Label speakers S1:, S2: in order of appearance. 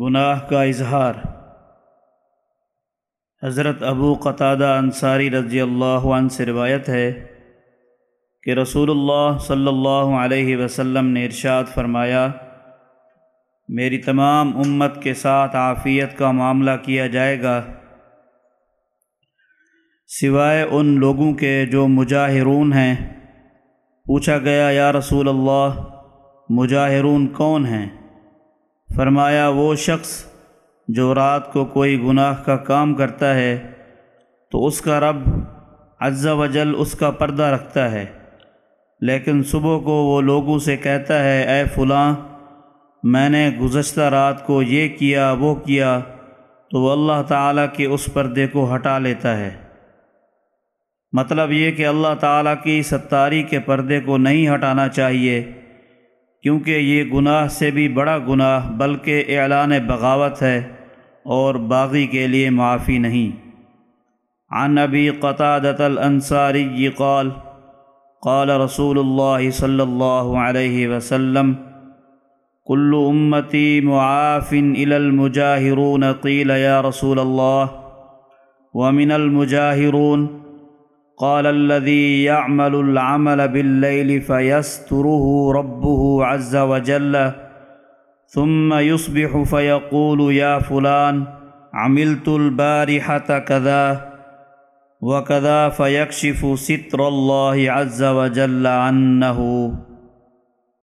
S1: گناہ کا اظہار۔ حضرت ابو قطادہ انصاری رضی اللہ عنہ سے روایت ہے کہ رسول اللہ صلی اللہ علیہ وسلم نے ارشاد فرمایا، میری تمام امت کے ساتھ عافیت کا معاملہ کیا جائے گا۔ سوائے ان لوگوں کے جو مجاہرون ہیں۔ پوچھا گیا، یا رسول اللہ، مجاہرون کون ہیں؟ فرمایا، وہ شخص جو رات کو کوئی گناہ کا کام کرتا ہے، تو اس کا رب عز و جل اس کا پردہ رکھتا ہے۔ لیکن صبح کو وہ لوگوں سے کہتا ہے، اے فلاں، میں نے گزشتہ رات کو یہ کیا، وہ کیا، تو وہ اللہ تعالیٰ کے اس پردے کو ہٹا لیتا ہے۔ مطلب یہ کہ اللہ تعالیٰ کی ستاری کے پردے کو نہیں ہٹانا چاہیے۔ کیونکہ یہ گناہ سے بھی بڑا گناہ، بلکہ اعلان بغاوت ہے اور باغی کے لیے معافی نہیں۔ عن ابی قطادت الانصاری قال قال رسول اللہ صلی اللہ علیہ وسلم، کل امتی معاف الى المجاہرون، قیل یا رسول اللہ، ومن المجاہرون قال الذي يعمل العمل بالليل فيستره ربه عز وجل ثم يصبح فيقول يا فلان عملت البارحة كذا وكذا فيكشف ستر الله عز وجل عنه.